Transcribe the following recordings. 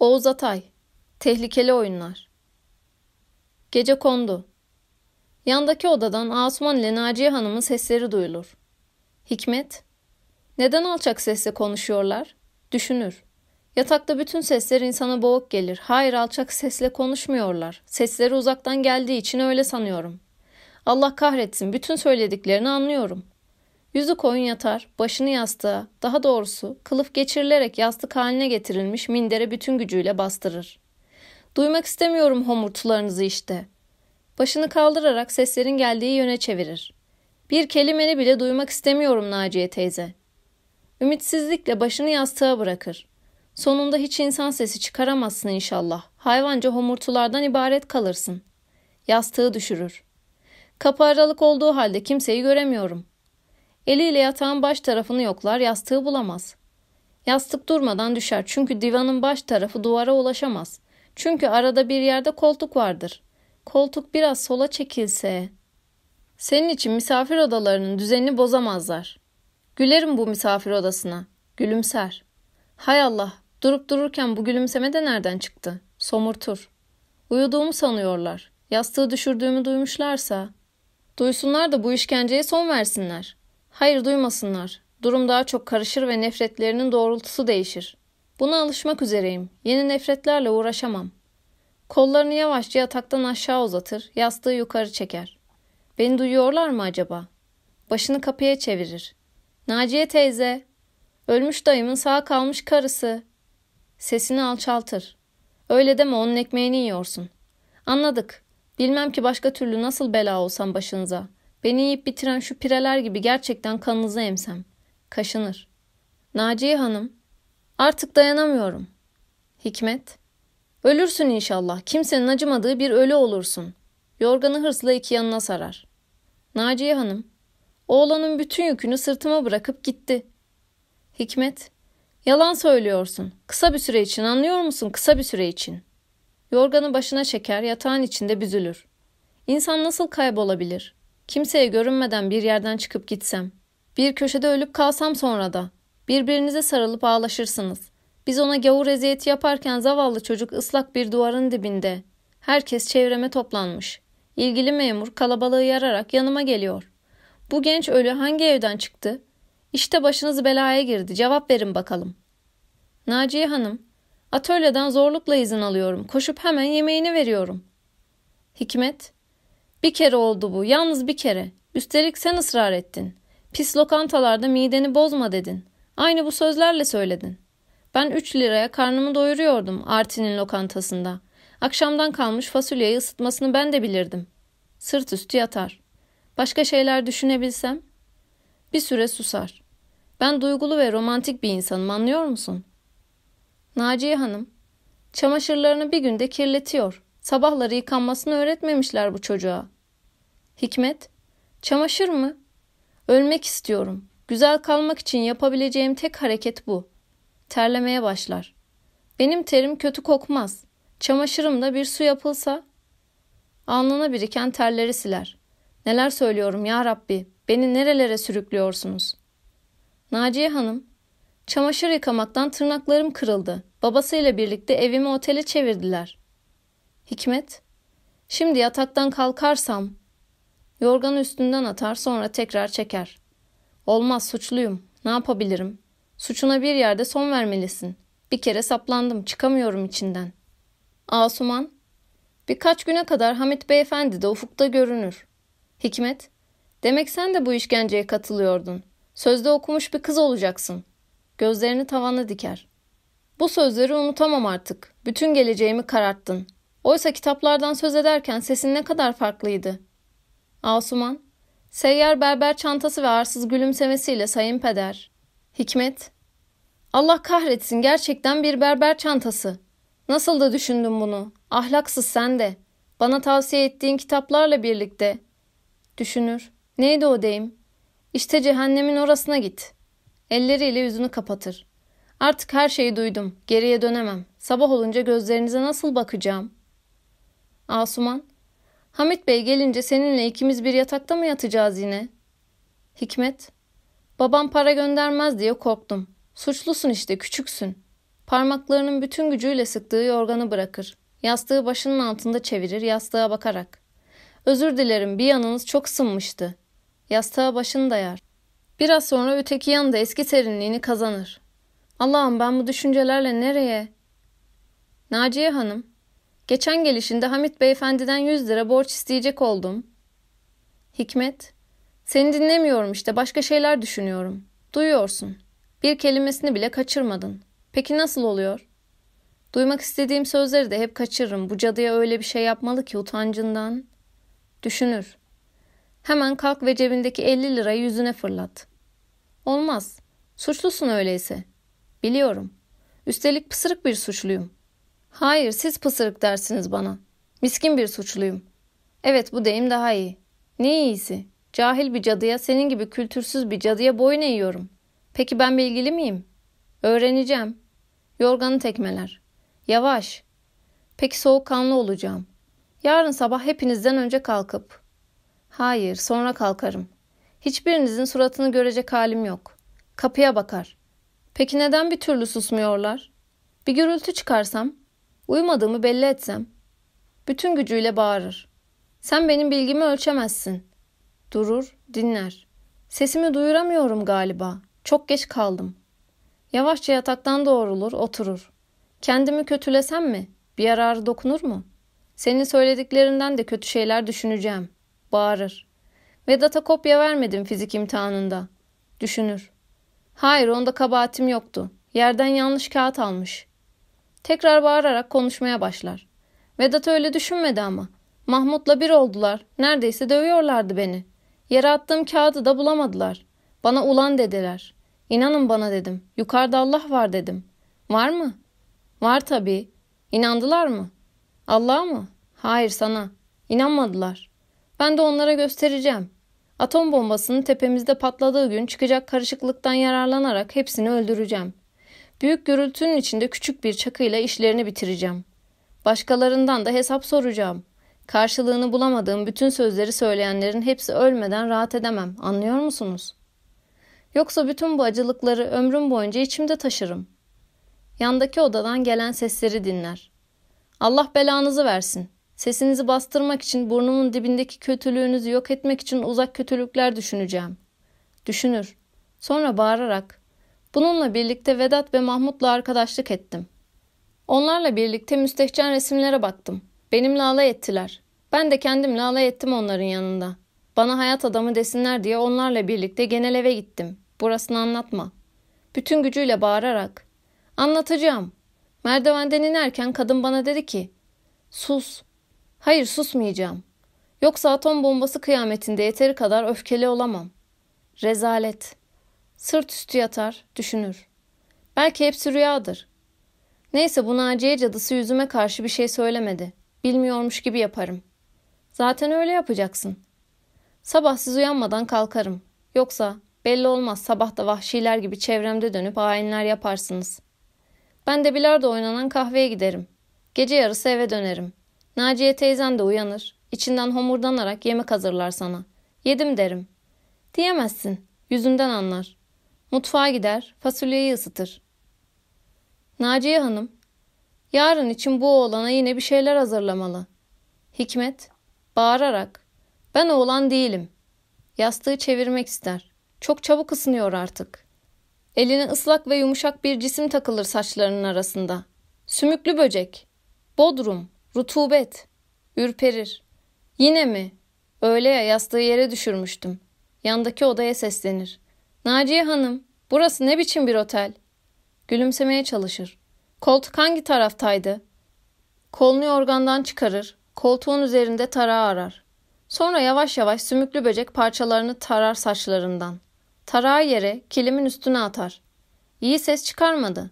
Oğuz Atay Tehlikeli Oyunlar Gece kondu. Yandaki odadan Asuman ile Naciye Hanım'ın sesleri duyulur. Hikmet Neden alçak sesle konuşuyorlar? Düşünür. Yatakta bütün sesler insana boğuk gelir. Hayır alçak sesle konuşmuyorlar. Sesleri uzaktan geldiği için öyle sanıyorum. Allah kahretsin bütün söylediklerini anlıyorum. Yüzü koyun yatar, başını yastığa, daha doğrusu kılıf geçirilerek yastık haline getirilmiş mindere bütün gücüyle bastırır. Duymak istemiyorum homurtularınızı işte. Başını kaldırarak seslerin geldiği yöne çevirir. Bir kelimeni bile duymak istemiyorum Naciye teyze. Ümitsizlikle başını yastığa bırakır. Sonunda hiç insan sesi çıkaramazsın inşallah. Hayvanca homurtulardan ibaret kalırsın. Yastığı düşürür. Kapı aralık olduğu halde kimseyi göremiyorum. Eliyle yatağın baş tarafını yoklar, yastığı bulamaz. Yastık durmadan düşer çünkü divanın baş tarafı duvara ulaşamaz. Çünkü arada bir yerde koltuk vardır. Koltuk biraz sola çekilse... Senin için misafir odalarının düzenini bozamazlar. Gülerim bu misafir odasına. Gülümser. Hay Allah, durup dururken bu gülümseme de nereden çıktı? Somurtur. Uyuduğumu sanıyorlar. Yastığı düşürdüğümü duymuşlarsa... Duysunlar da bu işkenceye son versinler. Hayır duymasınlar. Durum daha çok karışır ve nefretlerinin doğrultusu değişir. Buna alışmak üzereyim. Yeni nefretlerle uğraşamam. Kollarını yavaşça yataktan aşağı uzatır, yastığı yukarı çeker. Beni duyuyorlar mı acaba? Başını kapıya çevirir. Naciye teyze, ölmüş dayımın sağ kalmış karısı. Sesini alçaltır. Öyle deme onun ekmeğini yiyorsun. Anladık. Bilmem ki başka türlü nasıl bela olsam başınıza.'' Beni yiyip bitiren şu pireler gibi gerçekten kanınızı emsem. Kaşınır. Naciye Hanım. Artık dayanamıyorum. Hikmet. Ölürsün inşallah. Kimsenin acımadığı bir ölü olursun. Yorganı hırsla iki yanına sarar. Naciye Hanım. Oğlanın bütün yükünü sırtıma bırakıp gitti. Hikmet. Yalan söylüyorsun. Kısa bir süre için anlıyor musun? Kısa bir süre için. Yorganı başına çeker, yatağın içinde büzülür. İnsan nasıl kaybolabilir? Kimseye görünmeden bir yerden çıkıp gitsem. Bir köşede ölüp kalsam sonra da. Birbirinize sarılıp ağlaşırsınız. Biz ona gavur eziyeti yaparken zavallı çocuk ıslak bir duvarın dibinde. Herkes çevreme toplanmış. İlgili memur kalabalığı yararak yanıma geliyor. Bu genç ölü hangi evden çıktı? İşte başınız belaya girdi. Cevap verin bakalım. Naciye Hanım, atölyeden zorlukla izin alıyorum. Koşup hemen yemeğini veriyorum. Hikmet, bir kere oldu bu. Yalnız bir kere. Üstelik sen ısrar ettin. Pis lokantalarda mideni bozma dedin. Aynı bu sözlerle söyledin. Ben üç liraya karnımı doyuruyordum Artin'in lokantasında. Akşamdan kalmış fasulyeyi ısıtmasını ben de bilirdim. Sırt üstü yatar. Başka şeyler düşünebilsem? Bir süre susar. Ben duygulu ve romantik bir insanım anlıyor musun? Naciye Hanım, çamaşırlarını bir günde kirletiyor. Sabahları yıkanmasını öğretmemişler bu çocuğa. Hikmet, çamaşır mı? Ölmek istiyorum. Güzel kalmak için yapabileceğim tek hareket bu. Terlemeye başlar. Benim terim kötü kokmaz. Çamaşırımda bir su yapılsa alnına biriken terleri siler. Neler söylüyorum ya Rabbi, beni nerelere sürüklüyorsunuz? Naciye Hanım, çamaşır yıkamaktan tırnaklarım kırıldı. Babasıyla birlikte evimi otele çevirdiler. Hikmet, şimdi yataktan kalkarsam, yorganı üstünden atar sonra tekrar çeker. Olmaz suçluyum, ne yapabilirim? Suçuna bir yerde son vermelisin. Bir kere saplandım, çıkamıyorum içinden. Asuman, birkaç güne kadar Hamit beyefendi de ufukta görünür. Hikmet, demek sen de bu işkenceye katılıyordun. Sözde okumuş bir kız olacaksın. Gözlerini tavana diker. Bu sözleri unutamam artık. Bütün geleceğimi kararttın. Oysa kitaplardan söz ederken sesin ne kadar farklıydı. Asuman, seyyar berber çantası ve arsız gülümsemesiyle sayın peder. Hikmet, Allah kahretsin gerçekten bir berber çantası. Nasıl da düşündün bunu? Ahlaksız sen de. Bana tavsiye ettiğin kitaplarla birlikte. Düşünür. Neydi o deyim? İşte cehennemin orasına git. Elleriyle yüzünü kapatır. Artık her şeyi duydum. Geriye dönemem. Sabah olunca gözlerinize nasıl bakacağım? Asuman, Hamit Bey gelince seninle ikimiz bir yatakta mı yatacağız yine? Hikmet, babam para göndermez diye korktum. Suçlusun işte, küçüksün. Parmaklarının bütün gücüyle sıktığı yorganı bırakır. Yastığı başının altında çevirir yastığa bakarak. Özür dilerim bir yanınız çok sınmıştı. Yastığa başını dayar. Biraz sonra öteki yan da eski serinliğini kazanır. Allah'ım ben bu düşüncelerle nereye? Naciye Hanım, geçen gelişinde Hamit Beyefendiden 100 lira borç isteyecek oldum. Hikmet, seni dinlemiyorum işte başka şeyler düşünüyorum. Duyuyorsun. Bir kelimesini bile kaçırmadın. Peki nasıl oluyor? Duymak istediğim sözleri de hep kaçırırım. Bu cadıya öyle bir şey yapmalı ki utancından. Düşünür. Hemen kalk ve cebindeki 50 lirayı yüzüne fırlat. Olmaz. Suçlusun öyleyse. Biliyorum. Üstelik pısırık bir suçluyum. Hayır siz pısırık dersiniz bana. Miskin bir suçluyum. Evet bu deyim daha iyi. Ne iyisi? Cahil bir cadıya senin gibi kültürsüz bir cadıya boyun eğiyorum. Peki ben bilgili miyim? Öğreneceğim. Yorganı tekmeler. Yavaş. Peki soğukkanlı olacağım. Yarın sabah hepinizden önce kalkıp. Hayır, sonra kalkarım. Hiçbirinizin suratını görecek halim yok. Kapıya bakar. Peki neden bir türlü susmuyorlar? Bir gürültü çıkarsam, uyumadığımı belli etsem, bütün gücüyle bağırır. Sen benim bilgimi ölçemezsin. Durur, dinler. Sesimi duyuramıyorum galiba. Çok geç kaldım. Yavaşça yataktan doğrulur, oturur. Kendimi kötülesem mi? Bir yararı dokunur mu? Senin söylediklerinden de kötü şeyler düşüneceğim. Bağırır. Vedat'a kopya vermedim fizik imtihanında. Düşünür. Hayır onda kabahatim yoktu. Yerden yanlış kağıt almış. Tekrar bağırarak konuşmaya başlar. Vedat öyle düşünmedi ama. Mahmut'la bir oldular. Neredeyse dövüyorlardı beni. Yere attığım kağıdı da bulamadılar. Bana ulan dediler. İnanın bana dedim. Yukarıda Allah var dedim. Var mı? Var tabii. İnandılar mı? Allah mı? Hayır sana. İnanmadılar. Ben de onlara göstereceğim. Atom bombasının tepemizde patladığı gün çıkacak karışıklıktan yararlanarak hepsini öldüreceğim. Büyük gürültünün içinde küçük bir çakıyla işlerini bitireceğim. Başkalarından da hesap soracağım. Karşılığını bulamadığım bütün sözleri söyleyenlerin hepsi ölmeden rahat edemem. Anlıyor musunuz? Yoksa bütün bu acılıkları ömrüm boyunca içimde taşırım. Yandaki odadan gelen sesleri dinler. Allah belanızı versin. Sesinizi bastırmak için burnumun dibindeki kötülüğünüzü yok etmek için uzak kötülükler düşüneceğim. Düşünür. Sonra bağırarak. Bununla birlikte Vedat ve Mahmut'la arkadaşlık ettim. Onlarla birlikte müstehcen resimlere baktım. Benimle alay ettiler. Ben de kendimle alay ettim onların yanında. Bana hayat adamı desinler diye onlarla birlikte genel eve gittim. Burasını anlatma. Bütün gücüyle bağırarak. Anlatacağım. Merdivenden inerken kadın bana dedi ki, sus. Hayır susmayacağım. Yoksa atom bombası kıyametinde yeteri kadar öfkeli olamam. Rezalet. Sırt üstü yatar, düşünür. Belki hepsi rüyadır. Neyse bu Naciye cadısı yüzüme karşı bir şey söylemedi. Bilmiyormuş gibi yaparım. Zaten öyle yapacaksın. Sabah siz uyanmadan kalkarım. Yoksa belli olmaz sabah da vahşiler gibi çevremde dönüp hainler yaparsınız. Ben de bilardo oynanan kahveye giderim. Gece yarısı eve dönerim. Naciye teyzen de uyanır. İçinden homurdanarak yemek hazırlar sana. Yedim derim. Diyemezsin. Yüzünden anlar. Mutfağa gider, fasulyeyi ısıtır. Naciye Hanım, yarın için bu oğlana yine bir şeyler hazırlamalı. Hikmet, bağırarak, ben oğlan değilim. Yastığı çevirmek ister. Çok çabuk ısınıyor artık. Eline ıslak ve yumuşak bir cisim takılır saçlarının arasında. Sümüklü böcek. Bodrum. Rutubet. Ürperir. Yine mi? Öyle ya yastığı yere düşürmüştüm. Yandaki odaya seslenir. Naciye Hanım, burası ne biçim bir otel? Gülümsemeye çalışır. Koltuk hangi taraftaydı? Kolunu yorgandan çıkarır. Koltuğun üzerinde tarağı arar. Sonra yavaş yavaş sümüklü böcek parçalarını tarar saçlarından. Tarağı yere kilimin üstüne atar. İyi ses çıkarmadı.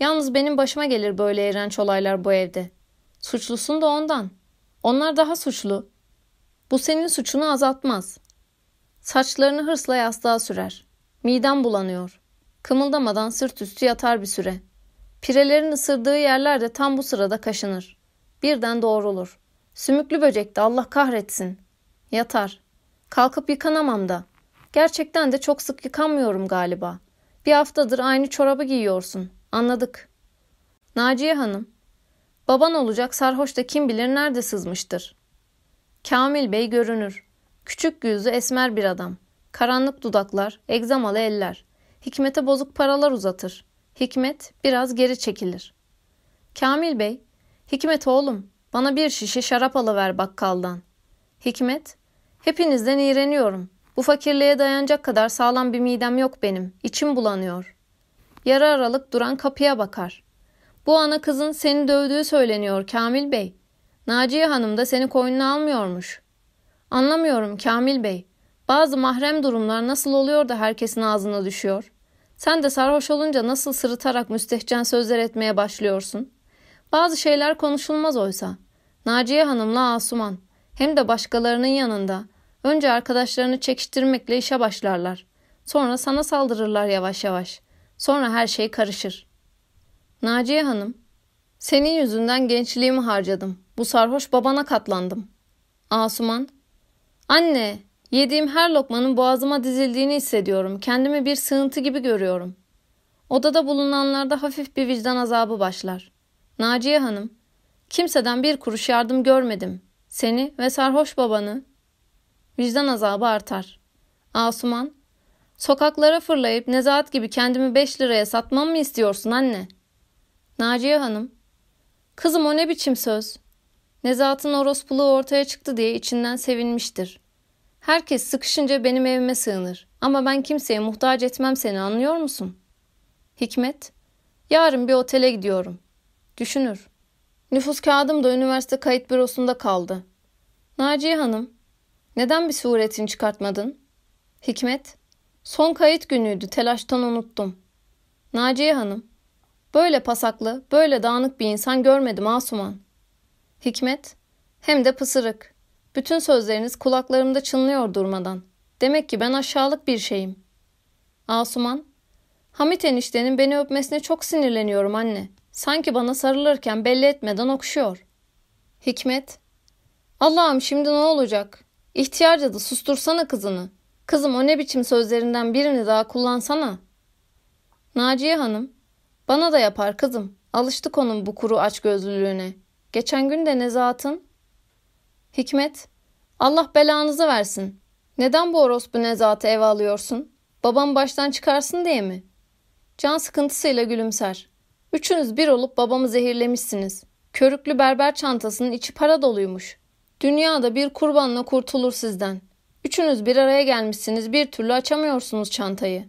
Yalnız benim başıma gelir böyle iğrenç olaylar bu evde. Suçlusun da ondan. Onlar daha suçlu. Bu senin suçunu azaltmaz. Saçlarını hırsla yastığa sürer. Midem bulanıyor. Kımıldamadan sırt üstü yatar bir süre. Pirelerin ısırdığı yerler de tam bu sırada kaşınır. Birden doğrulur. Sümüklü böcek de Allah kahretsin. Yatar. Kalkıp yıkanamam da. Gerçekten de çok sık yıkanmıyorum galiba. Bir haftadır aynı çorabı giyiyorsun. Anladık. Naciye Hanım, baban olacak sarhoş da kim bilir nerede sızmıştır. Kamil Bey görünür. Küçük yüzlü esmer bir adam. Karanlık dudaklar, egzamalı eller. Hikmet'e bozuk paralar uzatır. Hikmet biraz geri çekilir. Kamil Bey, Hikmet oğlum, bana bir şişe şarap alıver bakkaldan. Hikmet, hepinizden iğreniyorum. Bu fakirliğe dayanacak kadar sağlam bir midem yok benim. İçim bulanıyor. Yarı aralık duran kapıya bakar. Bu ana kızın seni dövdüğü söyleniyor Kamil Bey. Naciye Hanım da seni koynuna almıyormuş. Anlamıyorum Kamil Bey. Bazı mahrem durumlar nasıl oluyor da herkesin ağzına düşüyor? Sen de sarhoş olunca nasıl sırıtarak müstehcen sözler etmeye başlıyorsun? Bazı şeyler konuşulmaz oysa. Naciye Hanım'la Asuman hem de başkalarının yanında önce arkadaşlarını çekiştirmekle işe başlarlar. Sonra sana saldırırlar yavaş yavaş. Sonra her şey karışır. Naciye Hanım, senin yüzünden gençliğimi harcadım. Bu sarhoş babana katlandım. Asuman, anne, yediğim her lokmanın boğazıma dizildiğini hissediyorum. Kendimi bir sığıntı gibi görüyorum. Odada bulunanlarda hafif bir vicdan azabı başlar. Naciye Hanım, kimseden bir kuruş yardım görmedim. Seni ve sarhoş babanı. Vicdan azabı artar. Asuman, sokaklara fırlayıp nezahat gibi kendimi beş liraya satmam mı istiyorsun anne? Naciye Hanım, kızım o ne biçim söz? Nezahat'ın orospuluğu ortaya çıktı diye içinden sevinmiştir. Herkes sıkışınca benim evime sığınır. Ama ben kimseye muhtaç etmem seni anlıyor musun? Hikmet, yarın bir otele gidiyorum. Düşünür. Nüfus kağıdım da üniversite kayıt bürosunda kaldı. Naciye Hanım, neden bir suretini çıkartmadın? Hikmet, son kayıt günüydü telaştan unuttum. Naciye Hanım, böyle pasaklı, böyle dağınık bir insan görmedim Asuman. Hikmet, hem de pısırık. Bütün sözleriniz kulaklarımda çınlıyor durmadan. Demek ki ben aşağılık bir şeyim. Asuman, Hamit eniştenin beni öpmesine çok sinirleniyorum anne. Sanki bana sarılırken belli etmeden okşuyor. Hikmet, Allah'ım şimdi ne olacak? İhtiyar cadı sustursana kızını. Kızım o ne biçim sözlerinden birini daha kullansana. Naciye Hanım, bana da yapar kızım. Alıştık onun bu kuru aç gözlülüğüne. Geçen gün de Nezahat'ın. Hikmet, Allah belanızı versin. Neden bu orospu Nezahat'ı eve alıyorsun? Babam baştan çıkarsın diye mi? Can sıkıntısıyla gülümser. Üçünüz bir olup babamı zehirlemişsiniz. Körüklü berber çantasının içi para doluymuş. Dünyada bir kurbanla kurtulur sizden. Üçünüz bir araya gelmişsiniz bir türlü açamıyorsunuz çantayı.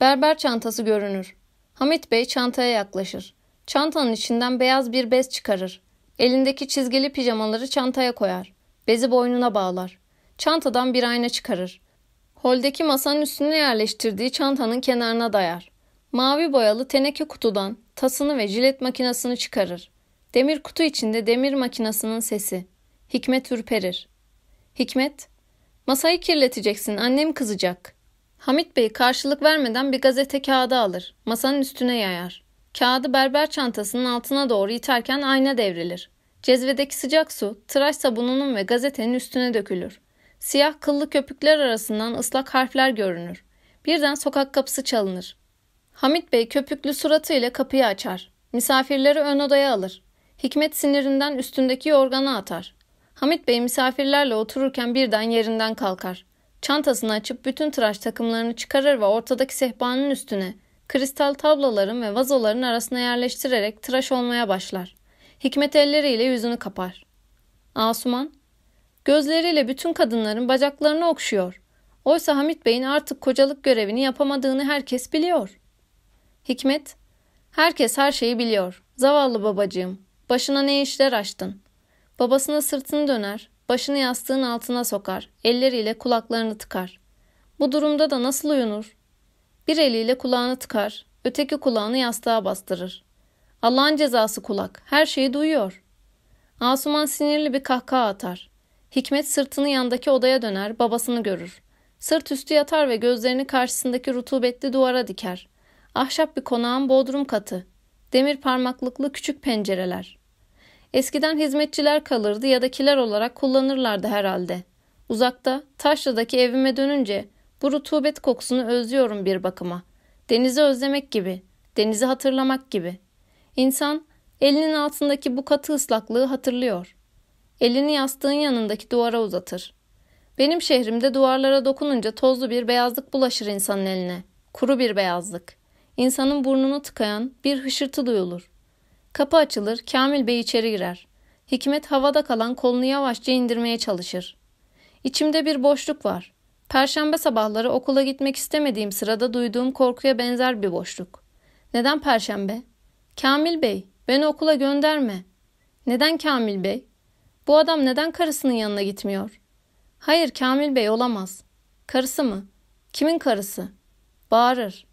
Berber çantası görünür. Hamit Bey çantaya yaklaşır. Çantanın içinden beyaz bir bez çıkarır. Elindeki çizgili pijamaları çantaya koyar. Bezi boynuna bağlar. Çantadan bir ayna çıkarır. Holdeki masanın üstüne yerleştirdiği çantanın kenarına dayar. Mavi boyalı teneke kutudan tasını ve jilet makinesini çıkarır. Demir kutu içinde demir makinesinin sesi. Hikmet ürperir. Hikmet, masayı kirleteceksin annem kızacak. Hamit Bey karşılık vermeden bir gazete kağıdı alır. Masanın üstüne yayar. Kağıdı berber çantasının altına doğru iterken ayna devrilir. Cezvedeki sıcak su, tıraş sabununun ve gazetenin üstüne dökülür. Siyah kıllı köpükler arasından ıslak harfler görünür. Birden sokak kapısı çalınır. Hamit Bey köpüklü suratıyla kapıyı açar. Misafirleri ön odaya alır. Hikmet sinirinden üstündeki yorganı atar. Hamit Bey misafirlerle otururken birden yerinden kalkar. Çantasını açıp bütün tıraş takımlarını çıkarır ve ortadaki sehpanın üstüne kristal tabloların ve vazoların arasına yerleştirerek tıraş olmaya başlar. Hikmet elleriyle yüzünü kapar. Asuman, gözleriyle bütün kadınların bacaklarını okşuyor. Oysa Hamit Bey'in artık kocalık görevini yapamadığını herkes biliyor. Hikmet, herkes her şeyi biliyor. Zavallı babacığım, başına ne işler açtın? Babasına sırtını döner, başını yastığın altına sokar, elleriyle kulaklarını tıkar. Bu durumda da nasıl uyunur? Bir eliyle kulağını tıkar, öteki kulağını yastığa bastırır. Allah'ın cezası kulak, her şeyi duyuyor. Asuman sinirli bir kahkaha atar. Hikmet sırtını yandaki odaya döner, babasını görür. Sırt üstü yatar ve gözlerini karşısındaki rutubetli duvara diker. Ahşap bir konağın bodrum katı. Demir parmaklıklı küçük pencereler. Eskiden hizmetçiler kalırdı ya da kiler olarak kullanırlardı herhalde. Uzakta, Taşlı'daki evime dönünce bu rutubet kokusunu özlüyorum bir bakıma. Denizi özlemek gibi, denizi hatırlamak gibi. İnsan elinin altındaki bu katı ıslaklığı hatırlıyor. Elini yastığın yanındaki duvara uzatır. Benim şehrimde duvarlara dokununca tozlu bir beyazlık bulaşır insanın eline. Kuru bir beyazlık. İnsanın burnunu tıkayan bir hışırtı duyulur. Kapı açılır, Kamil Bey içeri girer. Hikmet havada kalan kolunu yavaşça indirmeye çalışır. İçimde bir boşluk var. Perşembe sabahları okula gitmek istemediğim sırada duyduğum korkuya benzer bir boşluk. Neden perşembe? Kamil Bey, beni okula gönderme. Neden Kamil Bey? Bu adam neden karısının yanına gitmiyor? Hayır Kamil Bey olamaz. Karısı mı? Kimin karısı? Bağırır.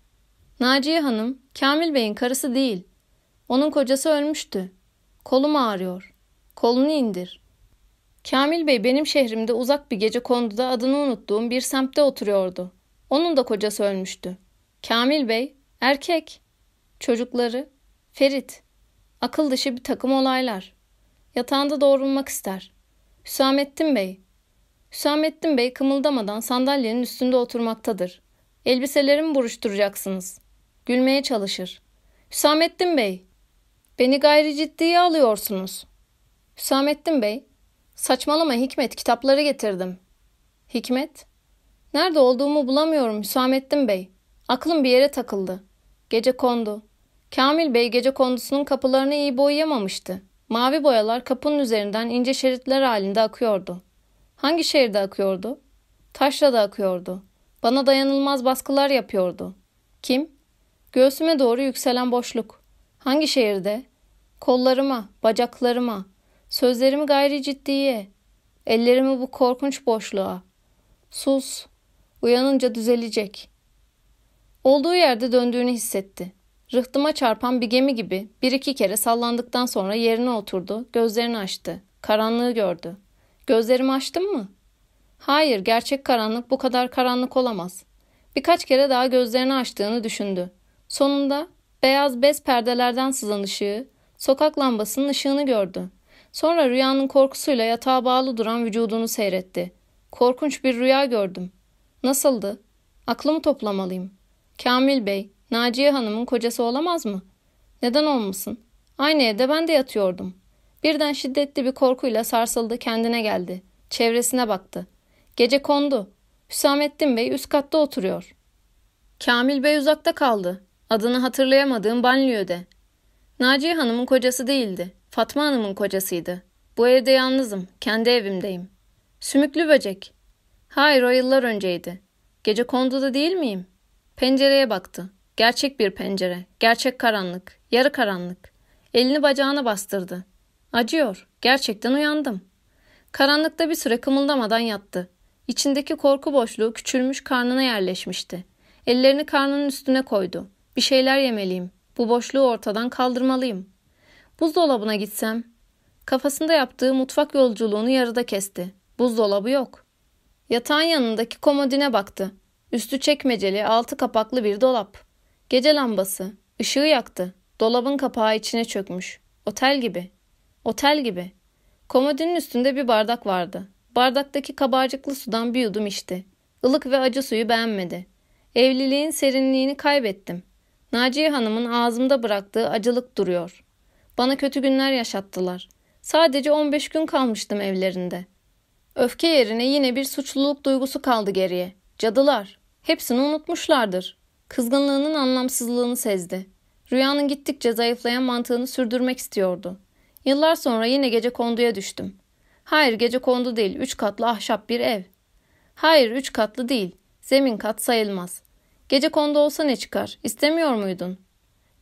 Naciye Hanım, Kamil Bey'in karısı değil. Onun kocası ölmüştü. Kolum ağrıyor. Kolunu indir. Kamil Bey benim şehrimde uzak bir gece konduda adını unuttuğum bir semtte oturuyordu. Onun da kocası ölmüştü. Kamil Bey, erkek. Çocukları, Ferit. Akıl dışı bir takım olaylar. Yatağında doğrulmak ister. Hüsamettin Bey. Hüsamettin Bey kımıldamadan sandalyenin üstünde oturmaktadır. Elbiselerimi buruşturacaksınız. Gülmeye çalışır. Hüsamettin Bey. Beni gayri ciddiye alıyorsunuz. Hüsamettin Bey. Saçmalama Hikmet kitapları getirdim. Hikmet. Nerede olduğumu bulamıyorum Hüsamettin Bey. Aklım bir yere takıldı. Gece kondu. Kamil Bey gece kondusunun kapılarını iyi boyayamamıştı. Mavi boyalar kapının üzerinden ince şeritler halinde akıyordu. Hangi şehirde akıyordu? Taşra'da akıyordu. Bana dayanılmaz baskılar yapıyordu. Kim? Göğsüme doğru yükselen boşluk. Hangi şehirde? Kollarıma, bacaklarıma, sözlerimi gayri ciddiye, ellerimi bu korkunç boşluğa. Sus, uyanınca düzelecek. Olduğu yerde döndüğünü hissetti. Rıhtıma çarpan bir gemi gibi bir iki kere sallandıktan sonra yerine oturdu, gözlerini açtı. Karanlığı gördü. Gözlerimi açtım mı? Hayır, gerçek karanlık bu kadar karanlık olamaz. Birkaç kere daha gözlerini açtığını düşündü. Sonunda beyaz bez perdelerden sızan ışığı, sokak lambasının ışığını gördü. Sonra rüyanın korkusuyla yatağa bağlı duran vücudunu seyretti. Korkunç bir rüya gördüm. Nasıldı? Aklımı toplamalıyım. Kamil Bey, Naciye Hanım'ın kocası olamaz mı? Neden olmasın? Aynı evde ben de yatıyordum. Birden şiddetli bir korkuyla sarsıldı, kendine geldi. Çevresine baktı. Gece kondu. Hüsamettin Bey üst katta oturuyor. Kamil Bey uzakta kaldı. Adını hatırlayamadığım banliyöde. Naciye Hanım'ın kocası değildi. Fatma Hanım'ın kocasıydı. Bu evde yalnızım. Kendi evimdeyim. Sümüklü böcek. Hayır o yıllar önceydi. Gece konduda değil miyim? Pencereye baktı. Gerçek bir pencere. Gerçek karanlık. Yarı karanlık. Elini bacağına bastırdı. Acıyor. Gerçekten uyandım. Karanlıkta bir süre kımıldamadan yattı. İçindeki korku boşluğu küçülmüş karnına yerleşmişti. Ellerini karnının üstüne koydu. Bir şeyler yemeliyim. Bu boşluğu ortadan kaldırmalıyım. Buzdolabına gitsem. Kafasında yaptığı mutfak yolculuğunu yarıda kesti. Buzdolabı yok. Yatağın yanındaki komodine baktı. Üstü çekmeceli, altı kapaklı bir dolap. Gece lambası. Işığı yaktı. Dolabın kapağı içine çökmüş. Otel gibi. Otel gibi. Komodinin üstünde bir bardak vardı. Bardaktaki kabarcıklı sudan bir yudum içti. Ilık ve acı suyu beğenmedi. Evliliğin serinliğini kaybettim. Naciye Hanım'ın ağzımda bıraktığı acılık duruyor. Bana kötü günler yaşattılar. Sadece 15 gün kalmıştım evlerinde. Öfke yerine yine bir suçluluk duygusu kaldı geriye. Cadılar. Hepsini unutmuşlardır. Kızgınlığının anlamsızlığını sezdi. Rüyanın gittikçe zayıflayan mantığını sürdürmek istiyordu. Yıllar sonra yine gece konduya düştüm. Hayır gece kondu değil, üç katlı ahşap bir ev. Hayır üç katlı değil, zemin kat sayılmaz. Gece kondu olsa ne çıkar, İstemiyor muydun?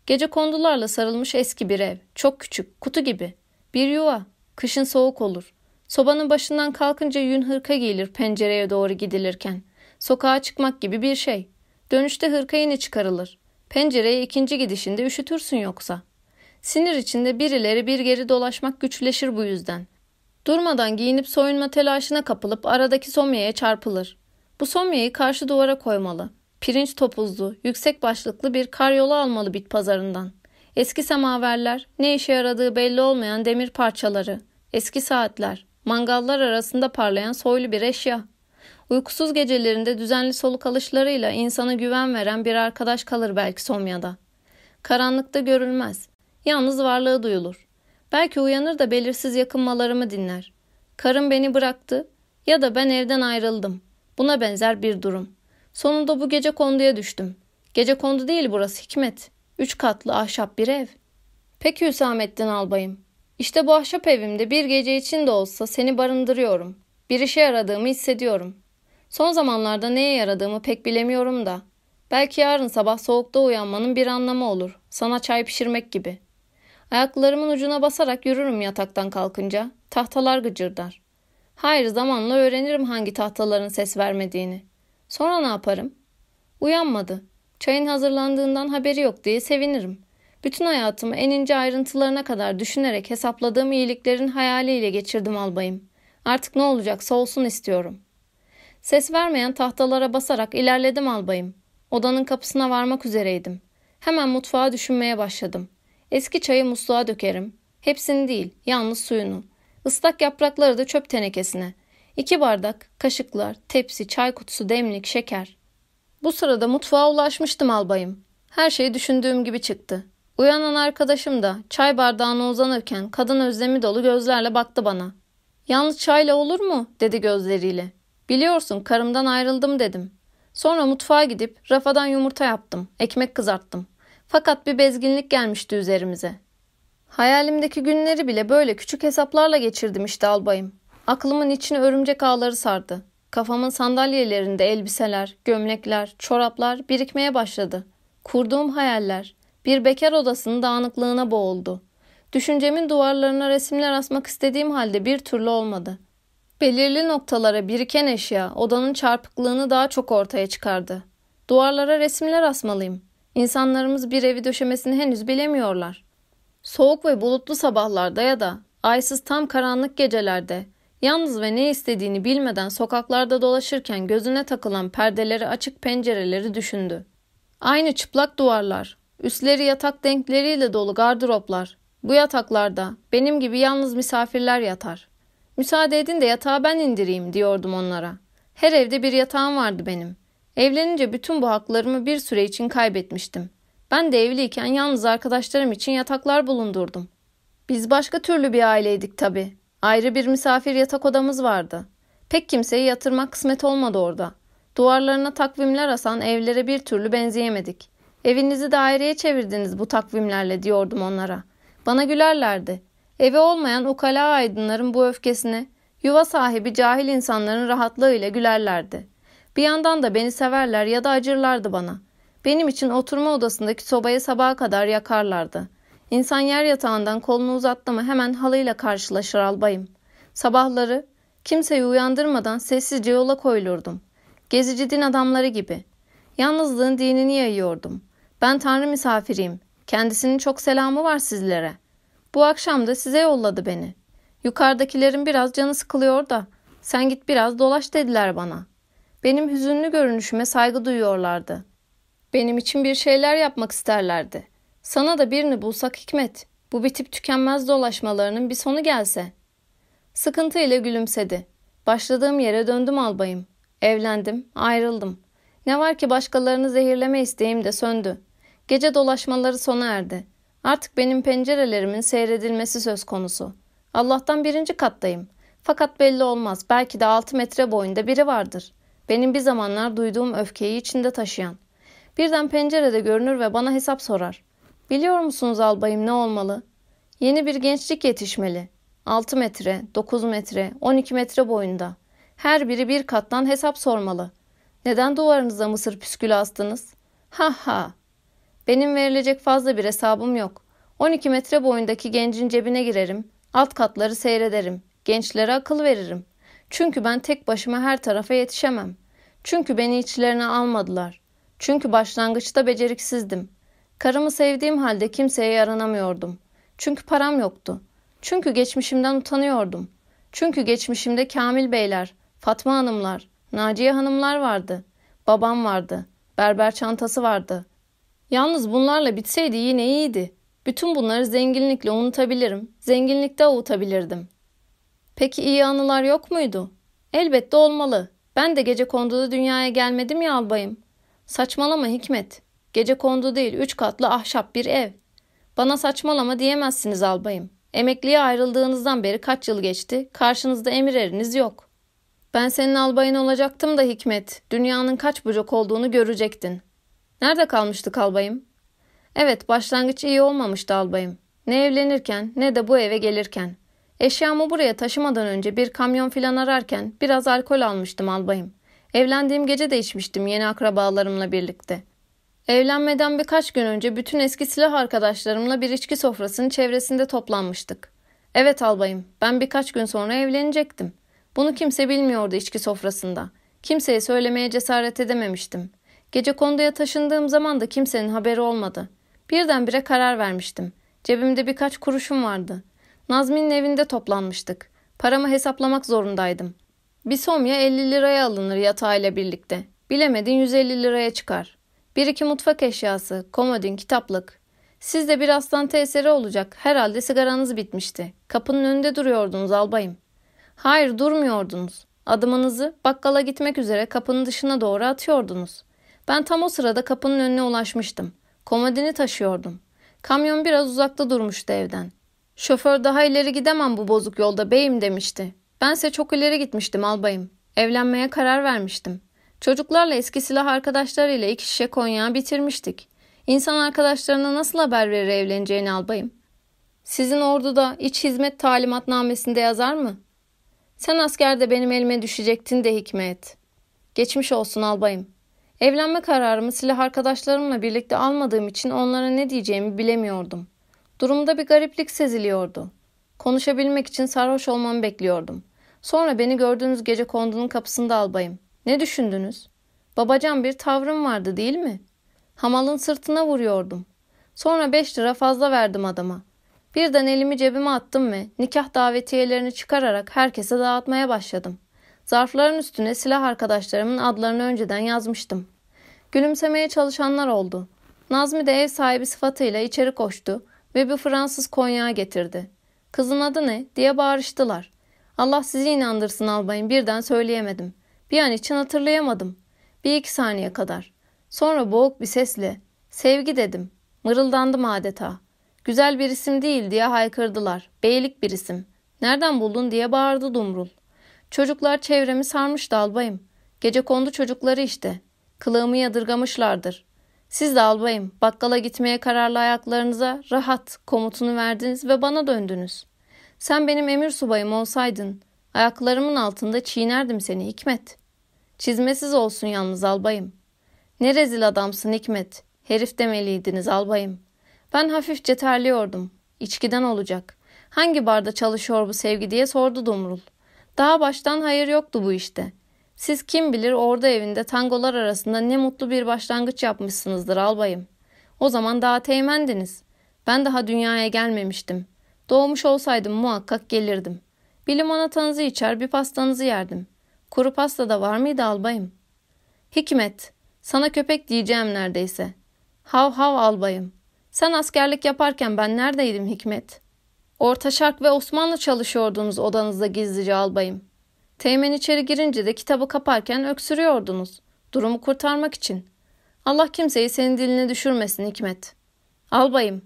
Gece kondularla sarılmış eski bir ev, çok küçük, kutu gibi. Bir yuva, kışın soğuk olur. Sobanın başından kalkınca yün hırka giyilir pencereye doğru gidilirken. Sokağa çıkmak gibi bir şey. Dönüşte hırka yine çıkarılır. Pencereye ikinci gidişinde üşütürsün yoksa. Sinir içinde birileri bir geri dolaşmak güçleşir bu yüzden. Durmadan giyinip soyunma telaşına kapılıp aradaki somyaya çarpılır. Bu somyayı karşı duvara koymalı. Pirinç topuzlu, yüksek başlıklı bir karyolu almalı bit pazarından. Eski semaverler, ne işe yaradığı belli olmayan demir parçaları, eski saatler, mangallar arasında parlayan soylu bir eşya. Uykusuz gecelerinde düzenli soluk alışlarıyla insana güven veren bir arkadaş kalır belki Somya'da. Karanlıkta görülmez. Yalnız varlığı duyulur. Belki uyanır da belirsiz yakınmalarımı dinler. Karım beni bıraktı ya da ben evden ayrıldım. Buna benzer bir durum. Sonunda bu gece konduya düştüm. Gece kondu değil burası Hikmet. Üç katlı ahşap bir ev. Peki Hüsamettin albayım. İşte bu ahşap evimde bir gece için de olsa seni barındırıyorum. Bir işe yaradığımı hissediyorum. Son zamanlarda neye yaradığımı pek bilemiyorum da. Belki yarın sabah soğukta uyanmanın bir anlamı olur. Sana çay pişirmek gibi. Ayaklarımın ucuna basarak yürürüm yataktan kalkınca. Tahtalar gıcırdar. Hayır zamanla öğrenirim hangi tahtaların ses vermediğini. Sonra ne yaparım? Uyanmadı. Çayın hazırlandığından haberi yok diye sevinirim. Bütün hayatımı en ince ayrıntılarına kadar düşünerek hesapladığım iyiliklerin hayaliyle geçirdim albayım. Artık ne olacaksa olsun istiyorum. Ses vermeyen tahtalara basarak ilerledim albayım. Odanın kapısına varmak üzereydim. Hemen mutfağa düşünmeye başladım. Eski çayı musluğa dökerim. Hepsini değil, yalnız suyunu. Islak yaprakları da çöp tenekesine. İki bardak, kaşıklar, tepsi, çay kutusu, demlik, şeker. Bu sırada mutfağa ulaşmıştım albayım. Her şey düşündüğüm gibi çıktı. Uyanan arkadaşım da çay bardağına uzanırken kadın özlemi dolu gözlerle baktı bana. Yalnız çayla olur mu? dedi gözleriyle. Biliyorsun karımdan ayrıldım dedim. Sonra mutfağa gidip rafadan yumurta yaptım, ekmek kızarttım. Fakat bir bezginlik gelmişti üzerimize. Hayalimdeki günleri bile böyle küçük hesaplarla geçirdim işte albayım. Aklımın içine örümcek ağları sardı. Kafamın sandalyelerinde elbiseler, gömlekler, çoraplar birikmeye başladı. Kurduğum hayaller bir bekar odasının dağınıklığına boğuldu. Düşüncemin duvarlarına resimler asmak istediğim halde bir türlü olmadı. Belirli noktalara biriken eşya odanın çarpıklığını daha çok ortaya çıkardı. Duvarlara resimler asmalıyım. İnsanlarımız bir evi döşemesini henüz bilemiyorlar. Soğuk ve bulutlu sabahlarda ya da aysız tam karanlık gecelerde yalnız ve ne istediğini bilmeden sokaklarda dolaşırken gözüne takılan perdeleri açık pencereleri düşündü. Aynı çıplak duvarlar, üstleri yatak denkleriyle dolu gardıroplar. Bu yataklarda benim gibi yalnız misafirler yatar. Müsaade edin de yatağı ben indireyim diyordum onlara. Her evde bir yatağım vardı benim. Evlenince bütün bu haklarımı bir süre için kaybetmiştim. Ben de evliyken yalnız arkadaşlarım için yataklar bulundurdum. Biz başka türlü bir aileydik tabii. Ayrı bir misafir yatak odamız vardı. Pek kimseyi yatırmak kısmet olmadı orada. Duvarlarına takvimler asan evlere bir türlü benzeyemedik. Evinizi daireye çevirdiniz bu takvimlerle diyordum onlara. Bana gülerlerdi. Evi olmayan ukala aydınların bu öfkesine, yuva sahibi cahil insanların rahatlığıyla gülerlerdi. Bir yandan da beni severler ya da acırlardı bana. Benim için oturma odasındaki sobayı sabaha kadar yakarlardı. İnsan yer yatağından kolunu uzattı mı hemen halıyla karşılaşır albayım. Sabahları kimseyi uyandırmadan sessizce yola koyulurdum. Gezici din adamları gibi. Yalnızlığın dinini yayıyordum. Ben Tanrı misafiriyim. Kendisinin çok selamı var sizlere. Bu akşam da size yolladı beni. Yukarıdakilerin biraz canı sıkılıyor da sen git biraz dolaş dediler bana. Benim hüzünlü görünüşüme saygı duyuyorlardı. Benim için bir şeyler yapmak isterlerdi. Sana da birini bulsak hikmet. Bu bitip tükenmez dolaşmalarının bir sonu gelse. Sıkıntı ile gülümsedi. Başladığım yere döndüm albayım. Evlendim, ayrıldım. Ne var ki başkalarını zehirleme isteğim de söndü. Gece dolaşmaları sona erdi. Artık benim pencerelerimin seyredilmesi söz konusu. Allah'tan birinci kattayım. Fakat belli olmaz. Belki de altı metre boyunda biri vardır. Benim bir zamanlar duyduğum öfkeyi içinde taşıyan. Birden pencerede görünür ve bana hesap sorar. Biliyor musunuz albayım ne olmalı? Yeni bir gençlik yetişmeli. 6 metre, 9 metre, 12 metre boyunda. Her biri bir kattan hesap sormalı. Neden duvarınıza mısır püskülü astınız? Ha ha. Benim verilecek fazla bir hesabım yok. 12 metre boyundaki gencin cebine girerim. Alt katları seyrederim. Gençlere akıl veririm. Çünkü ben tek başıma her tarafa yetişemem. Çünkü beni içlerine almadılar. Çünkü başlangıçta beceriksizdim. Karımı sevdiğim halde kimseye yaranamıyordum. Çünkü param yoktu. Çünkü geçmişimden utanıyordum. Çünkü geçmişimde Kamil Beyler, Fatma Hanımlar, Naciye Hanımlar vardı. Babam vardı. Berber çantası vardı. Yalnız bunlarla bitseydi yine iyiydi. Bütün bunları zenginlikle unutabilirim. Zenginlikte avutabilirdim. Peki iyi anılar yok muydu? Elbette olmalı. Ben de gece konduda dünyaya gelmedim ya albayım. Saçmalama Hikmet. Gece kondu değil üç katlı ahşap bir ev. Bana saçmalama diyemezsiniz albayım. Emekliye ayrıldığınızdan beri kaç yıl geçti, karşınızda emir eriniz yok. Ben senin albayın olacaktım da Hikmet, dünyanın kaç bucak olduğunu görecektin. Nerede kalmıştık albayım? Evet, başlangıç iyi olmamıştı albayım. Ne evlenirken ne de bu eve gelirken. Eşyamı buraya taşımadan önce bir kamyon filan ararken biraz alkol almıştım albayım. Evlendiğim gece de içmiştim yeni akrabalarımla birlikte. Evlenmeden birkaç gün önce bütün eski silah arkadaşlarımla bir içki sofrasının çevresinde toplanmıştık. Evet albayım, ben birkaç gün sonra evlenecektim. Bunu kimse bilmiyordu içki sofrasında. Kimseye söylemeye cesaret edememiştim. Gece konduya taşındığım zaman da kimsenin haberi olmadı. Birdenbire karar vermiştim. Cebimde birkaç kuruşum vardı. Nazmi'nin evinde toplanmıştık. Paramı hesaplamak zorundaydım. Bir somya 50 liraya alınır yatağıyla birlikte. Bilemedin 150 liraya çıkar. Bir iki mutfak eşyası, komodin, kitaplık. Siz de bir aslan eseri olacak. Herhalde sigaranız bitmişti. Kapının önünde duruyordunuz albayım. Hayır durmuyordunuz. Adımınızı bakkala gitmek üzere kapının dışına doğru atıyordunuz. Ben tam o sırada kapının önüne ulaşmıştım. Komodini taşıyordum. Kamyon biraz uzakta durmuştu evden. Şoför daha ileri gidemem bu bozuk yolda beyim demişti. Bense çok ileri gitmiştim albayım. Evlenmeye karar vermiştim. Çocuklarla eski silah arkadaşlarıyla iki şişe konyağı bitirmiştik. İnsan arkadaşlarına nasıl haber verir evleneceğini albayım? Sizin orduda iç hizmet talimatnamesinde yazar mı? Sen askerde benim elime düşecektin de Hikmet. Geçmiş olsun albayım. Evlenme kararımı silah arkadaşlarımla birlikte almadığım için onlara ne diyeceğimi bilemiyordum. Durumda bir gariplik seziliyordu. Konuşabilmek için sarhoş olmamı bekliyordum. Sonra beni gördüğünüz gece kondunun kapısında albayım. Ne düşündünüz? Babacan bir tavrım vardı değil mi? Hamalın sırtına vuruyordum. Sonra beş lira fazla verdim adama. Birden elimi cebime attım ve nikah davetiyelerini çıkararak herkese dağıtmaya başladım. Zarfların üstüne silah arkadaşlarımın adlarını önceden yazmıştım. Gülümsemeye çalışanlar oldu. Nazmi de ev sahibi sıfatıyla içeri koştu ve bir Fransız konyağı getirdi. Kızın adı ne diye bağırıştılar. Allah sizi inandırsın albayım birden söyleyemedim. Bir an için hatırlayamadım. Bir iki saniye kadar. Sonra boğuk bir sesle sevgi dedim. Mırıldandım adeta. Güzel bir isim değil diye haykırdılar. Beylik bir isim. Nereden buldun diye bağırdı Dumrul. Çocuklar çevremi sarmıştı albayım. Gece kondu çocukları işte. Kılığımı yadırgamışlardır. Siz de albayım bakkala gitmeye kararlı ayaklarınıza rahat komutunu verdiniz ve bana döndünüz. Sen benim emir subayım olsaydın ayaklarımın altında çiğnerdim seni Hikmet. Çizmesiz olsun yalnız albayım. Ne rezil adamsın Hikmet. Herif demeliydiniz albayım. Ben hafifçe terliyordum. İçkiden olacak. Hangi barda çalışıyor bu sevgi diye sordu Dumrul. Daha baştan hayır yoktu bu işte. Siz kim bilir orada evinde tangolar arasında ne mutlu bir başlangıç yapmışsınızdır albayım. O zaman daha teğmendiniz. Ben daha dünyaya gelmemiştim. Doğmuş olsaydım muhakkak gelirdim. Bir limonatanızı içer bir pastanızı yerdim. Kuru pasta da var mıydı albayım? Hikmet, sana köpek diyeceğim neredeyse. Hav hav albayım. Sen askerlik yaparken ben neredeydim Hikmet? Orta Şark ve Osmanlı çalışıyordunuz odanızda gizlice albayım. Teğmen içeri girince de kitabı kaparken öksürüyordunuz. Durumu kurtarmak için. Allah kimseyi senin diline düşürmesin Hikmet. Albayım.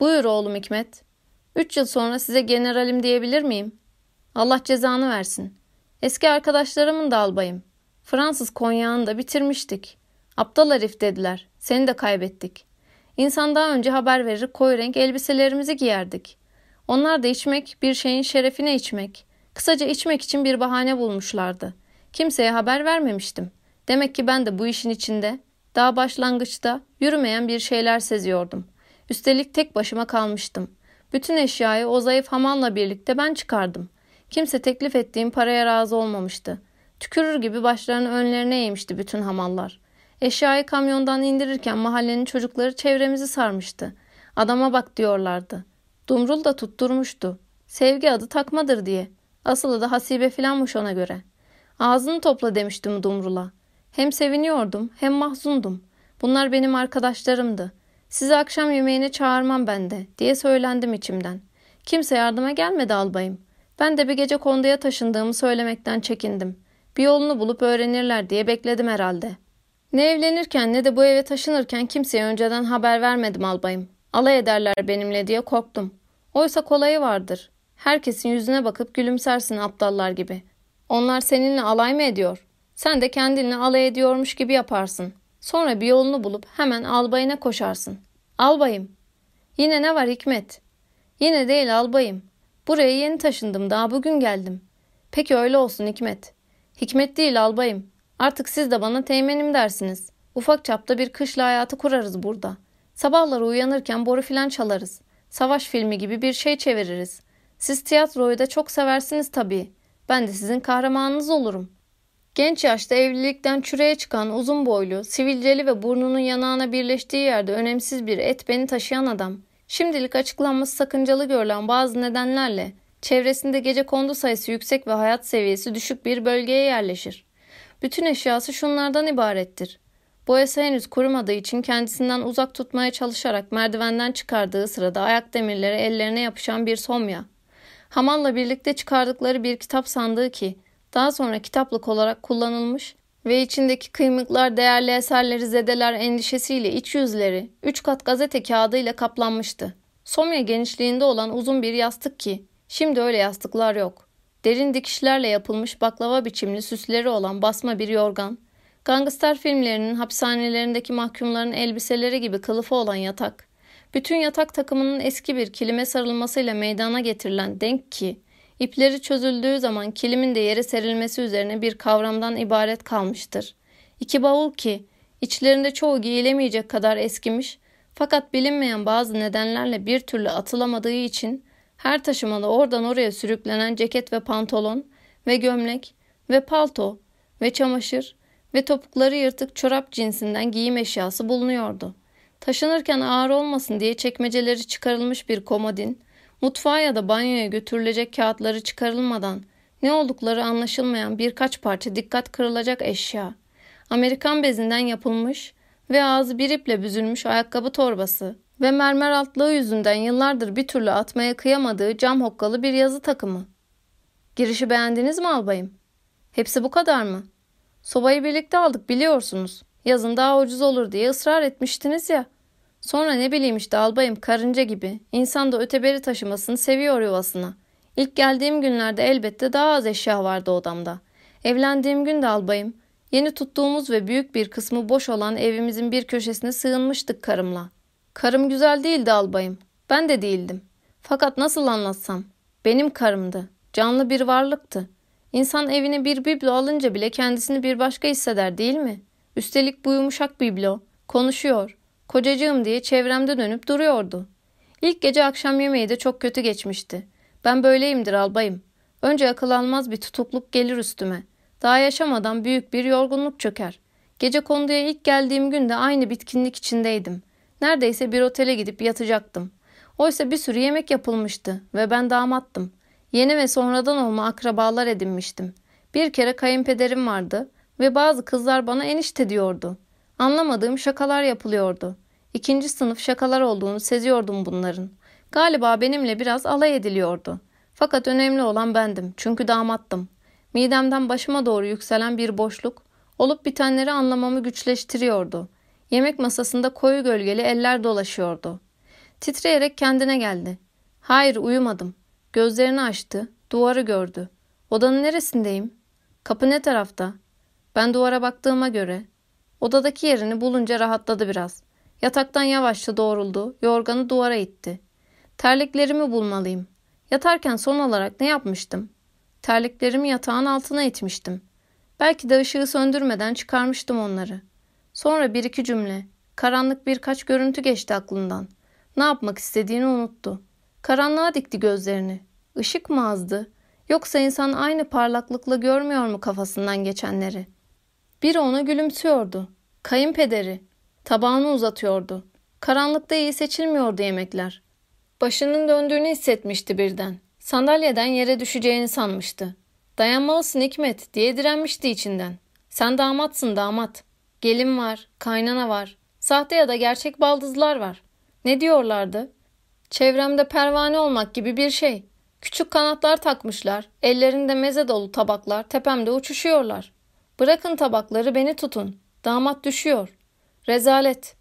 Buyur oğlum Hikmet. Üç yıl sonra size generalim diyebilir miyim? Allah cezanı versin. Eski arkadaşlarımın da albayım. Fransız konyağını da bitirmiştik. Aptal herif dediler. Seni de kaybettik. İnsan daha önce haber verir koyu renk elbiselerimizi giyerdik. Onlar da içmek, bir şeyin şerefine içmek. Kısaca içmek için bir bahane bulmuşlardı. Kimseye haber vermemiştim. Demek ki ben de bu işin içinde, daha başlangıçta yürümeyen bir şeyler seziyordum. Üstelik tek başıma kalmıştım. Bütün eşyayı o zayıf hamalla birlikte ben çıkardım. Kimse teklif ettiğim paraya razı olmamıştı. Tükürür gibi başlarını önlerine eğmişti bütün hamallar. Eşyayı kamyondan indirirken mahallenin çocukları çevremizi sarmıştı. Adama bak diyorlardı. Dumrul da tutturmuştu. Sevgi adı takmadır diye. Asılı da hasibe filanmış ona göre. Ağzını topla demiştim Dumrul'a. Hem seviniyordum hem mahzundum. Bunlar benim arkadaşlarımdı. Sizi akşam yemeğine çağırmam ben de diye söylendim içimden. Kimse yardıma gelmedi albayım. Ben de bir gece konduya taşındığımı söylemekten çekindim. Bir yolunu bulup öğrenirler diye bekledim herhalde. Ne evlenirken ne de bu eve taşınırken kimseye önceden haber vermedim albayım. Alay ederler benimle diye korktum. Oysa kolayı vardır. Herkesin yüzüne bakıp gülümsersin aptallar gibi. Onlar seninle alay mı ediyor? Sen de kendinle alay ediyormuş gibi yaparsın. Sonra bir yolunu bulup hemen albayına koşarsın. Albayım. Yine ne var Hikmet? Yine değil albayım. Buraya yeni taşındım daha bugün geldim. Peki öyle olsun Hikmet. Hikmet değil albayım. Artık siz de bana teğmenim dersiniz. Ufak çapta bir kışla hayatı kurarız burada. Sabahları uyanırken boru filan çalarız. Savaş filmi gibi bir şey çeviririz. Siz tiyatroyu da çok seversiniz tabii. Ben de sizin kahramanınız olurum. Genç yaşta evlilikten çüreye çıkan uzun boylu, sivilceli ve burnunun yanağına birleştiği yerde önemsiz bir et beni taşıyan adam. Şimdilik açıklanması sakıncalı görülen bazı nedenlerle çevresinde gece kondu sayısı yüksek ve hayat seviyesi düşük bir bölgeye yerleşir. Bütün eşyası şunlardan ibarettir. Boyası henüz kurumadığı için kendisinden uzak tutmaya çalışarak merdivenden çıkardığı sırada ayak demirleri ellerine yapışan bir somya. Hamalla birlikte çıkardıkları bir kitap sandığı ki daha sonra kitaplık olarak kullanılmış ve içindeki kıymıklar değerli eserleri zedeler endişesiyle iç yüzleri üç kat gazete kağıdıyla kaplanmıştı. Somya genişliğinde olan uzun bir yastık ki şimdi öyle yastıklar yok. Derin dikişlerle yapılmış baklava biçimli süsleri olan basma bir yorgan, gangster filmlerinin hapishanelerindeki mahkumların elbiseleri gibi kılıfı olan yatak, bütün yatak takımının eski bir kilime sarılmasıyla meydana getirilen denk ki, ipleri çözüldüğü zaman kilimin de yere serilmesi üzerine bir kavramdan ibaret kalmıştır. İki bavul ki, içlerinde çoğu giyilemeyecek kadar eskimiş, fakat bilinmeyen bazı nedenlerle bir türlü atılamadığı için her taşımada oradan oraya sürüklenen ceket ve pantolon ve gömlek ve palto ve çamaşır ve topukları yırtık çorap cinsinden giyim eşyası bulunuyordu. Taşınırken ağır olmasın diye çekmeceleri çıkarılmış bir komodin, mutfağa ya da banyoya götürülecek kağıtları çıkarılmadan ne oldukları anlaşılmayan birkaç parça dikkat kırılacak eşya, Amerikan bezinden yapılmış ve ağzı bir iple büzülmüş ayakkabı torbası ve mermer altlığı yüzünden yıllardır bir türlü atmaya kıyamadığı cam hokkalı bir yazı takımı. Girişi beğendiniz mi albayım? Hepsi bu kadar mı? Sobayı birlikte aldık biliyorsunuz. Yazın daha ucuz olur diye ısrar etmiştiniz ya. Sonra ne bileyim işte albayım karınca gibi. İnsan da öteberi taşımasını seviyor yuvasına. İlk geldiğim günlerde elbette daha az eşya vardı odamda. Evlendiğim gün de albayım. Yeni tuttuğumuz ve büyük bir kısmı boş olan evimizin bir köşesine sığınmıştık karımla. Karım güzel değildi albayım. Ben de değildim. Fakat nasıl anlatsam? Benim karımdı. Canlı bir varlıktı. İnsan evine bir biblo alınca bile kendisini bir başka hisseder değil mi? Üstelik bu yumuşak biblo. Konuşuyor. Kocacığım diye çevremde dönüp duruyordu. İlk gece akşam yemeği de çok kötü geçmişti. Ben böyleyimdir albayım. Önce akıl almaz bir tutukluk gelir üstüme. Daha yaşamadan büyük bir yorgunluk çöker. Gece konduya ilk geldiğim günde aynı bitkinlik içindeydim. Neredeyse bir otele gidip yatacaktım. Oysa bir sürü yemek yapılmıştı ve ben damattım. Yeni ve sonradan olma akrabalar edinmiştim. Bir kere kayınpederim vardı ve bazı kızlar bana enişte diyordu. Anlamadığım şakalar yapılıyordu. İkinci sınıf şakalar olduğunu seziyordum bunların. Galiba benimle biraz alay ediliyordu. Fakat önemli olan bendim çünkü damattım. Midemden başıma doğru yükselen bir boşluk olup bitenleri anlamamı güçleştiriyordu. Yemek masasında koyu gölgeli eller dolaşıyordu. Titreyerek kendine geldi. Hayır uyumadım. Gözlerini açtı. Duvarı gördü. Odanın neresindeyim? Kapı ne tarafta? Ben duvara baktığıma göre. Odadaki yerini bulunca rahatladı biraz. Yataktan yavaşça doğruldu. Yorganı duvara itti. Terliklerimi bulmalıyım. Yatarken son olarak ne yapmıştım? Terliklerimi yatağın altına itmiştim. Belki de ışığı söndürmeden çıkarmıştım onları. Sonra bir iki cümle. Karanlık birkaç görüntü geçti aklından. Ne yapmak istediğini unuttu. Karanlığa dikti gözlerini. Işık mı azdı? Yoksa insan aynı parlaklıkla görmüyor mu kafasından geçenleri? Biri ona gülümsüyordu. Kayınpederi. Tabağını uzatıyordu. Karanlıkta iyi seçilmiyordu yemekler. Başının döndüğünü hissetmişti birden. Sandalyeden yere düşeceğini sanmıştı. Dayanmalısın Hikmet diye direnmişti içinden. Sen damatsın damat. Gelin var, kaynana var. Sahte ya da gerçek baldızlar var. Ne diyorlardı? Çevremde pervane olmak gibi bir şey. Küçük kanatlar takmışlar. Ellerinde meze dolu tabaklar tepemde uçuşuyorlar. Bırakın tabakları beni tutun. Damat düşüyor. Rezalet.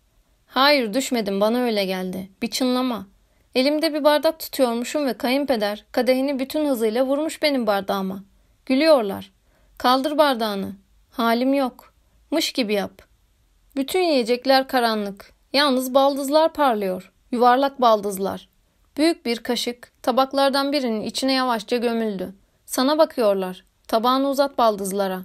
Hayır düşmedim bana öyle geldi. Bir çınlama. Elimde bir bardak tutuyormuşum ve kayınpeder kadehini bütün hızıyla vurmuş benim bardağıma. Gülüyorlar. Kaldır bardağını. Halim yok. Mış gibi yap. Bütün yiyecekler karanlık. Yalnız baldızlar parlıyor. Yuvarlak baldızlar. Büyük bir kaşık tabaklardan birinin içine yavaşça gömüldü. Sana bakıyorlar. Tabağını uzat baldızlara.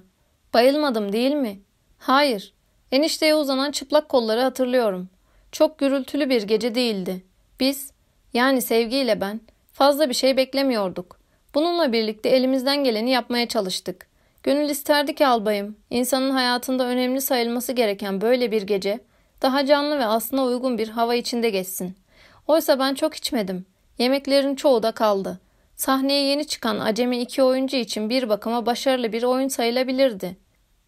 Bayılmadım değil mi? Hayır. Enişteye uzanan çıplak kolları hatırlıyorum. Çok gürültülü bir gece değildi. Biz, yani sevgiyle ben, fazla bir şey beklemiyorduk. Bununla birlikte elimizden geleni yapmaya çalıştık. Gönül isterdi ki albayım, insanın hayatında önemli sayılması gereken böyle bir gece, daha canlı ve aslına uygun bir hava içinde geçsin. Oysa ben çok içmedim. Yemeklerin çoğu da kaldı. Sahneye yeni çıkan acemi iki oyuncu için bir bakıma başarılı bir oyun sayılabilirdi.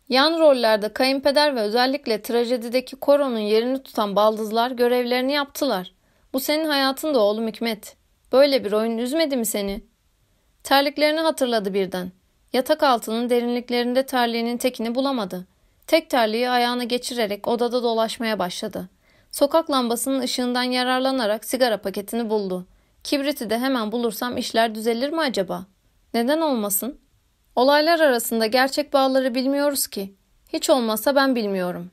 Yan rollerde kayınpeder ve özellikle trajedideki koronun yerini tutan baldızlar görevlerini yaptılar. Bu senin hayatın da oğlum Hikmet. Böyle bir oyun üzmedi mi seni? Terliklerini hatırladı birden. Yatak altının derinliklerinde terliğinin tekini bulamadı. Tek terliği ayağına geçirerek odada dolaşmaya başladı. Sokak lambasının ışığından yararlanarak sigara paketini buldu. Kibriti de hemen bulursam işler düzelir mi acaba? Neden olmasın? Olaylar arasında gerçek bağları bilmiyoruz ki. Hiç olmazsa ben bilmiyorum.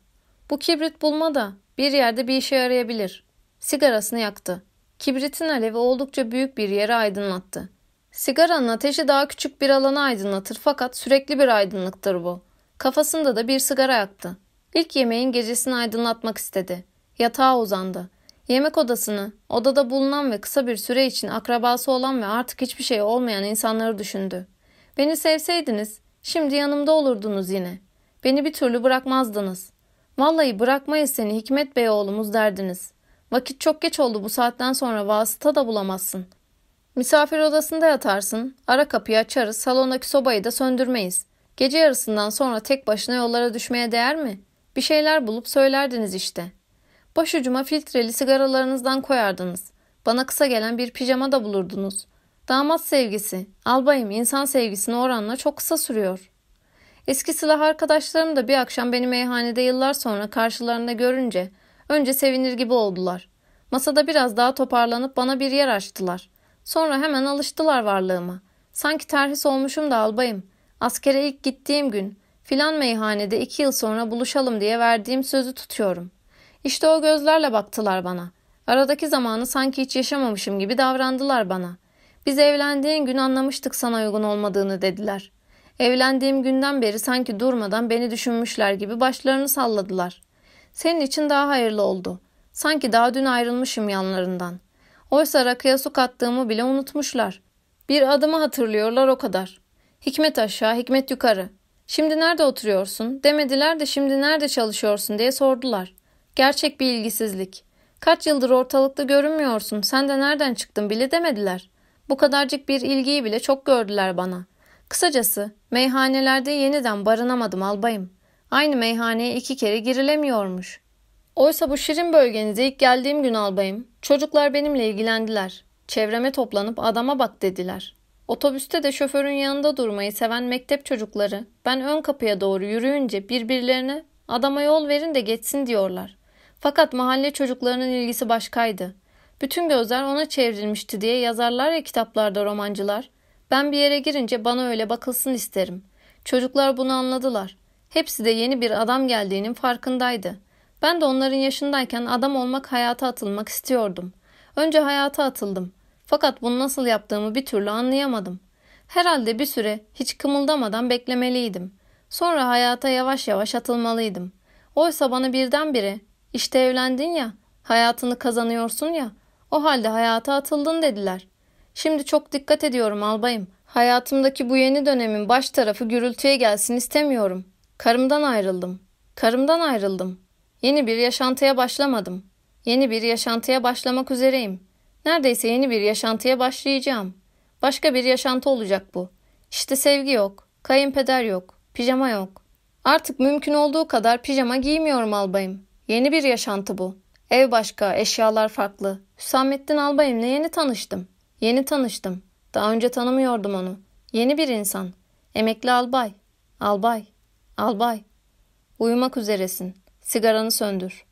Bu kibrit bulma da bir yerde bir işe yarayabilir. Sigarasını yaktı. Kibritin alevi oldukça büyük bir yere aydınlattı. Sigaranın ateşi daha küçük bir alanı aydınlatır fakat sürekli bir aydınlıktır bu. Kafasında da bir sigara yaktı. İlk yemeğin gecesini aydınlatmak istedi. Yatağa uzandı. Yemek odasını, odada bulunan ve kısa bir süre için akrabası olan ve artık hiçbir şey olmayan insanları düşündü. Beni sevseydiniz, şimdi yanımda olurdunuz yine. Beni bir türlü bırakmazdınız. Vallahi bırakmayız seni Hikmet Bey oğlumuz derdiniz. Vakit çok geç oldu bu saatten sonra vasıta da bulamazsın. Misafir odasında yatarsın, ara kapıyı açarız, salondaki sobayı da söndürmeyiz. Gece yarısından sonra tek başına yollara düşmeye değer mi? Bir şeyler bulup söylerdiniz işte. Başucuma filtreli sigaralarınızdan koyardınız. Bana kısa gelen bir pijama da bulurdunuz. Damat sevgisi, albayım insan sevgisine oranla çok kısa sürüyor. Eski silah arkadaşlarım da bir akşam beni meyhanede yıllar sonra karşılarında görünce önce sevinir gibi oldular. Masada biraz daha toparlanıp bana bir yer açtılar. Sonra hemen alıştılar varlığıma. Sanki terhis olmuşum da albayım. Askere ilk gittiğim gün filan meyhanede iki yıl sonra buluşalım diye verdiğim sözü tutuyorum. İşte o gözlerle baktılar bana. Aradaki zamanı sanki hiç yaşamamışım gibi davrandılar bana. Biz evlendiğin gün anlamıştık sana uygun olmadığını dediler. Evlendiğim günden beri sanki durmadan beni düşünmüşler gibi başlarını salladılar. Senin için daha hayırlı oldu. Sanki daha dün ayrılmışım yanlarından. Oysa rakıya su kattığımı bile unutmuşlar. Bir adımı hatırlıyorlar o kadar. Hikmet aşağı, hikmet yukarı. Şimdi nerede oturuyorsun? Demediler de şimdi nerede çalışıyorsun diye sordular. Gerçek bir ilgisizlik. Kaç yıldır ortalıkta görünmüyorsun. Sen de nereden çıktın bile demediler. Bu kadarcık bir ilgiyi bile çok gördüler bana. Kısacası meyhanelerde yeniden barınamadım albayım. Aynı meyhaneye iki kere girilemiyormuş. Oysa bu şirin bölgenize ilk geldiğim gün albayım. Çocuklar benimle ilgilendiler. Çevreme toplanıp adama bak dediler. Otobüste de şoförün yanında durmayı seven mektep çocukları ben ön kapıya doğru yürüyünce birbirlerine adama yol verin de geçsin diyorlar. Fakat mahalle çocuklarının ilgisi başkaydı. Bütün gözler ona çevrilmişti diye yazarlar ya kitaplarda romancılar. Ben bir yere girince bana öyle bakılsın isterim. Çocuklar bunu anladılar. Hepsi de yeni bir adam geldiğinin farkındaydı. Ben de onların yaşındayken adam olmak hayata atılmak istiyordum. Önce hayata atıldım. Fakat bunu nasıl yaptığımı bir türlü anlayamadım. Herhalde bir süre hiç kımıldamadan beklemeliydim. Sonra hayata yavaş yavaş atılmalıydım. Oysa bana birdenbire işte evlendin ya, hayatını kazanıyorsun ya, o halde hayata atıldın dediler. Şimdi çok dikkat ediyorum albayım. Hayatımdaki bu yeni dönemin baş tarafı gürültüye gelsin istemiyorum. Karımdan ayrıldım. Karımdan ayrıldım. Yeni bir yaşantıya başlamadım. Yeni bir yaşantıya başlamak üzereyim. Neredeyse yeni bir yaşantıya başlayacağım. Başka bir yaşantı olacak bu. İşte sevgi yok, kayınpeder yok, pijama yok. Artık mümkün olduğu kadar pijama giymiyorum albayım. Yeni bir yaşantı bu. Ev başka, eşyalar farklı. Hüsamettin albayımla yeni tanıştım. Yeni tanıştım. Daha önce tanımıyordum onu. Yeni bir insan. Emekli albay. Albay. Albay. Uyumak üzeresin. Sigaranı söndür.